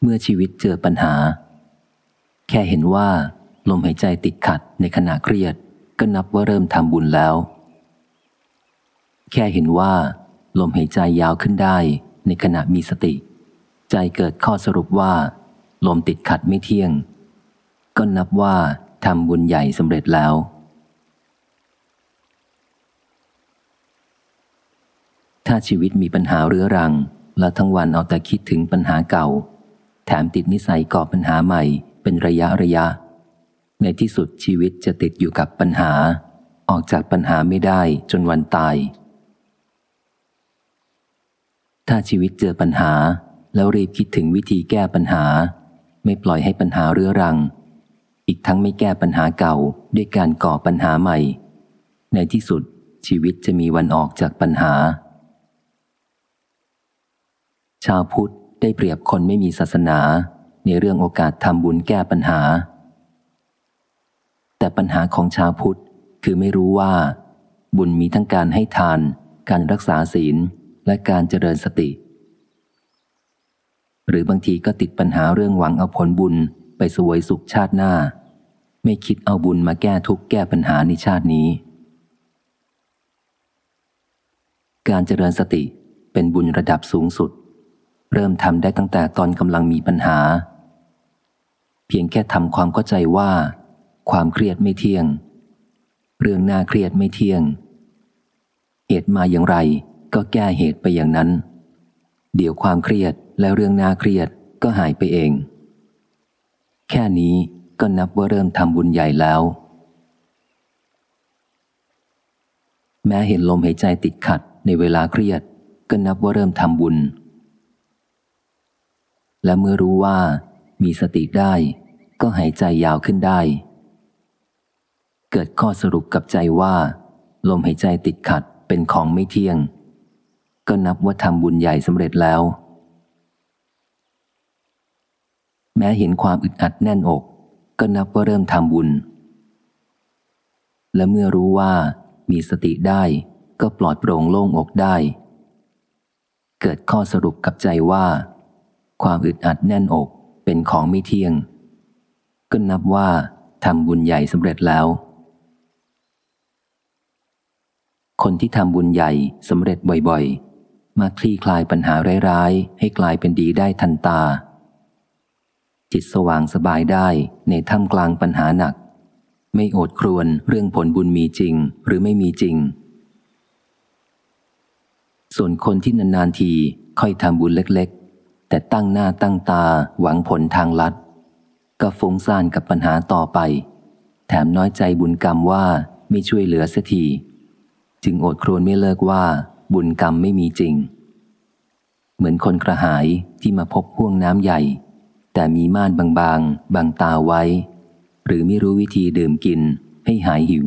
เมื่อชีวิตเจอปัญหา แค่เห็นว่า ลมหายใจติดขัดในขณะเครียด ก็นับว่าเริ่มทำบุญแล้ว แค่เห็นว่า ลมหายใจยาวขึ้นได้ ในขณะมีสติ ใจเกิดข้อสรุปว่า ลมติดขัดไม่เที่ยง ก็นับว่าทำบุญใหญ่สำเร็จแล้วถ้าชีวิตมีปัญหาเรื้อรัง และทั้งวันเอาแต่คิดถึงปัญหาเก่า แถมติดนิสัยก่อปัญหาใหม่เป็นระยะระยะ ในที่สุดชีวิตจะติดอยู่กับปัญหา ออกจากปัญหาไม่ได้จนวันตาย ถ้าชีวิตเจอปัญหาแล้วรีบคิดถึงวิธีแก้ปัญหา ไม่ปล่อยให้ปัญหาเรื้อรัง อีกทั้งไม่แก้ปัญหาเก่าด้วยการก่อปัญหาใหม่ ในที่สุดชีวิตจะมีวันออกจากปัญหา ชาวพุทธ ได้เปรียบคนไม่มีศาสนา ในเรื่องโอกาสทำบุญแก้ปัญหา แต่ปัญหาของชาวพุทธคือไม่รู้ว่า บุญมีทั้งการให้ทาน การรักษาศีลและการเจริญสติ หรือบางทีก็ติดปัญหาเรื่องหวังเอาผลบุญไปสวยสุขชาติหน้า ไม่คิดเอาบุญมาแก้ทุกข์แก้ปัญหาในชาตินี้ การเจริญสติเป็นบุญระดับสูงสุด เริ่มทำได้ตั้งแต่ตอนกำลังมีปัญหา เพียงแค่ทำความเข้าใจว่า ความเครียดไม่เที่ยง เรื่องน่าเครียดไม่เที่ยง เหตุมาอย่างไรก็แก้เหตุไปอย่างนั้น เดี๋ยวความเครียดและเรื่องน่าเครียดก็หายไปเอง แค่นี้ก็นับว่าเริ่มทำบุญใหญ่แล้ว แม้เห็นลมหายใจติดขัดในเวลาเครียด ก็นับว่าเริ่มทำบุญ และเมื่อรู้ว่ามีสติได้ ก็หายใจยาวขึ้นได้ เกิดข้อสรุปกับใจว่า ลมหายใจติดขัดเป็นของไม่เที่ยง ก็นับว่าทำบุญใหญ่สำเร็จแล้ว แม้เห็นความอึดอัดแน่นอก ก็นับว่าเริ่มทำบุญ และเมื่อรู้ว่ามีสติได้ก็ปลอดโปร่งโล่งอกได้ เกิดข้อสรุปกับใจว่า ความอึดอัดแน่นอกเป็นของไม่เที่ยง ก็นับว่าทำบุญใหญ่สำเร็จแล้ว คนที่ทำบุญใหญ่สำเร็จบ่อยๆ มาคลี่คลายปัญหาร้ายๆ ให้กลายเป็นดีได้ทันตา จิตสว่างสบายได้ในท่ามกลางปัญหาหนัก ไม่โอดครวนเรื่องผลบุญมีจริงหรือไม่มีจริง ส่วนคนที่นานๆทีค่อยทำบุญเล็กๆ แต่ตั้งหน้าตั้งตาหวังผลทางลัด ก็ฟุ้งซ่านกับปัญหาต่อไป แถมน้อยใจบุญกรรมว่าไม่ช่วยเหลือสักทีจึงอดครวนไม่เลิกว่าบุญกรรมไม่มีจริง เหมือนคนกระหายที่มาพบห่วงน้ำใหญ่ แต่มีม่านบางๆบางตาไว้ หรือไม่รู้วิธีดื่มกินให้หายหิว